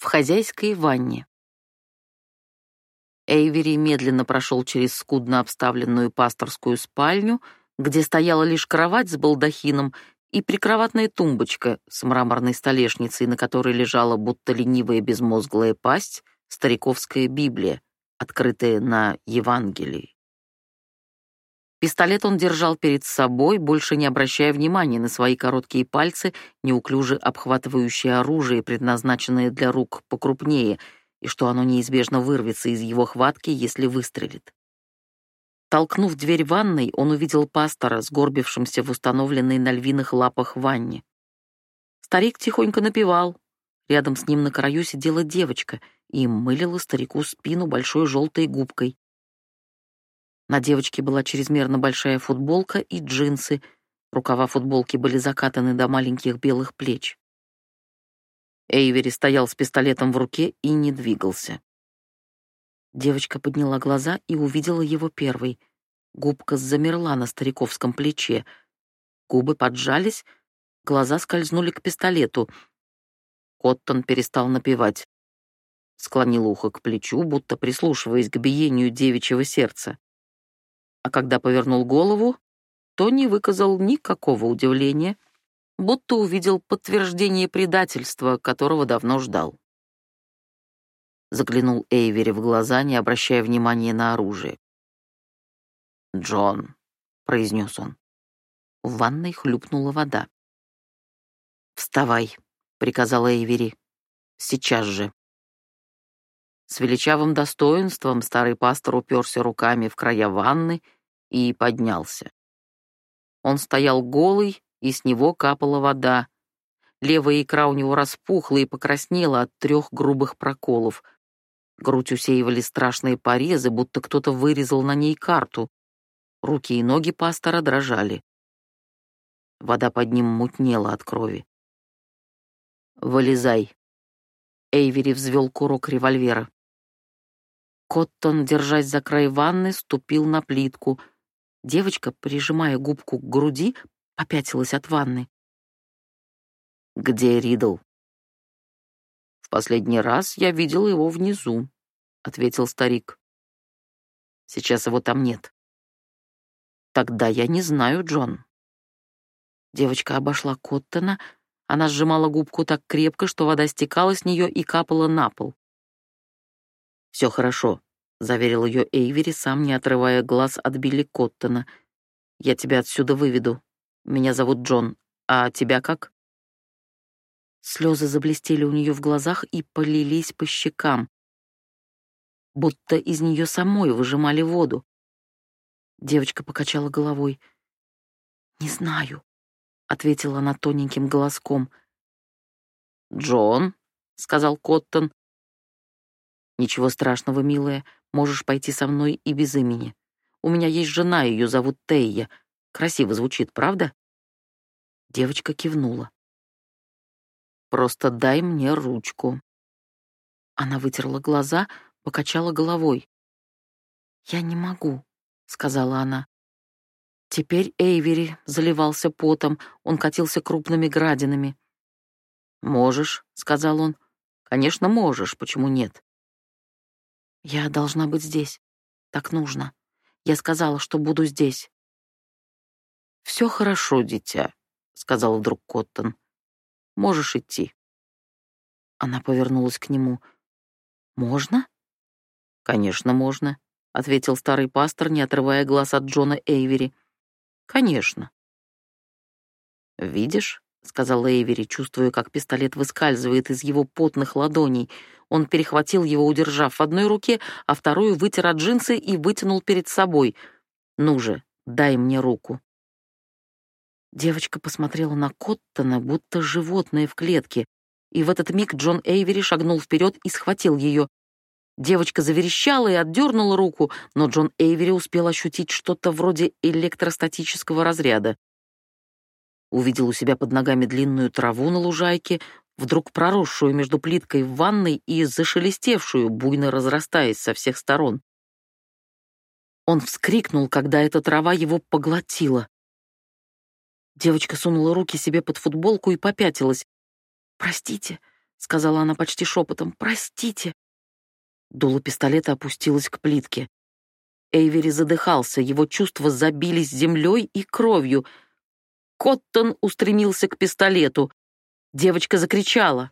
в хозяйской ванне. Эйвери медленно прошел через скудно обставленную пасторскую спальню, где стояла лишь кровать с балдахином и прикроватная тумбочка с мраморной столешницей, на которой лежала будто ленивая безмозглая пасть, стариковская Библия, открытая на Евангелии. Пистолет он держал перед собой, больше не обращая внимания на свои короткие пальцы, неуклюже обхватывающие оружие, предназначенное для рук покрупнее, и что оно неизбежно вырвется из его хватки, если выстрелит. Толкнув дверь ванной, он увидел пастора, сгорбившимся в установленной на львиных лапах ванне. Старик тихонько напевал. Рядом с ним на краю сидела девочка и мылила старику спину большой желтой губкой. На девочке была чрезмерно большая футболка и джинсы. Рукава футболки были закатаны до маленьких белых плеч. Эйвери стоял с пистолетом в руке и не двигался. Девочка подняла глаза и увидела его первой. Губка замерла на стариковском плече. Губы поджались, глаза скользнули к пистолету. Коттон перестал напевать. Склонил ухо к плечу, будто прислушиваясь к биению девичьего сердца а когда повернул голову, то не выказал никакого удивления, будто увидел подтверждение предательства, которого давно ждал. Заглянул Эйвери в глаза, не обращая внимания на оружие. «Джон», — произнес он. В ванной хлюпнула вода. «Вставай», — приказала Эйвери. «Сейчас же». С величавым достоинством старый пастор уперся руками в края ванны и поднялся. Он стоял голый, и с него капала вода. Левая икра у него распухла и покраснела от трех грубых проколов. Грудь усеивали страшные порезы, будто кто-то вырезал на ней карту. Руки и ноги пастора дрожали. Вода под ним мутнела от крови. «Вылезай». Эйвери взвел курок револьвера. Коттон, держась за край ванны, ступил на плитку. Девочка, прижимая губку к груди, попятилась от ванны. «Где Ридл?» «В последний раз я видел его внизу», — ответил старик. «Сейчас его там нет». «Тогда я не знаю, Джон». Девочка обошла Коттона, она сжимала губку так крепко, что вода стекала с нее и капала на пол. «Все хорошо», — заверил ее Эйвери, сам не отрывая глаз от Билли Коттона. «Я тебя отсюда выведу. Меня зовут Джон. А тебя как?» Слезы заблестели у нее в глазах и полились по щекам, будто из нее самой выжимали воду. Девочка покачала головой. «Не знаю», — ответила она тоненьким голоском. «Джон», — сказал Коттон, «Ничего страшного, милая, можешь пойти со мной и без имени. У меня есть жена, ее зовут Тейя. Красиво звучит, правда?» Девочка кивнула. «Просто дай мне ручку». Она вытерла глаза, покачала головой. «Я не могу», — сказала она. Теперь Эйвери заливался потом, он катился крупными градинами. «Можешь», — сказал он. «Конечно, можешь, почему нет?» Я должна быть здесь. Так нужно. Я сказала, что буду здесь. Все хорошо, дитя, сказал вдруг Коттон. Можешь идти. Она повернулась к нему. Можно? Конечно, можно, ответил старый пастор, не отрывая глаз от Джона Эйвери. Конечно. Видишь, сказал Эйвери, чувствуя, как пистолет выскальзывает из его потных ладоней. Он перехватил его, удержав в одной руке, а вторую вытер от джинсы и вытянул перед собой. «Ну же, дай мне руку». Девочка посмотрела на Коттона, будто животное в клетке, и в этот миг Джон Эйвери шагнул вперед и схватил ее. Девочка заверещала и отдернула руку, но Джон Эйвери успел ощутить что-то вроде электростатического разряда. Увидел у себя под ногами длинную траву на лужайке, вдруг проросшую между плиткой в ванной и зашелестевшую, буйно разрастаясь со всех сторон. Он вскрикнул, когда эта трава его поглотила. Девочка сунула руки себе под футболку и попятилась. «Простите», сказала она почти шепотом. «Простите». Дуло пистолета опустилось к плитке. Эйвери задыхался, его чувства забились землей и кровью. Коттон устремился к пистолету. Девочка закричала.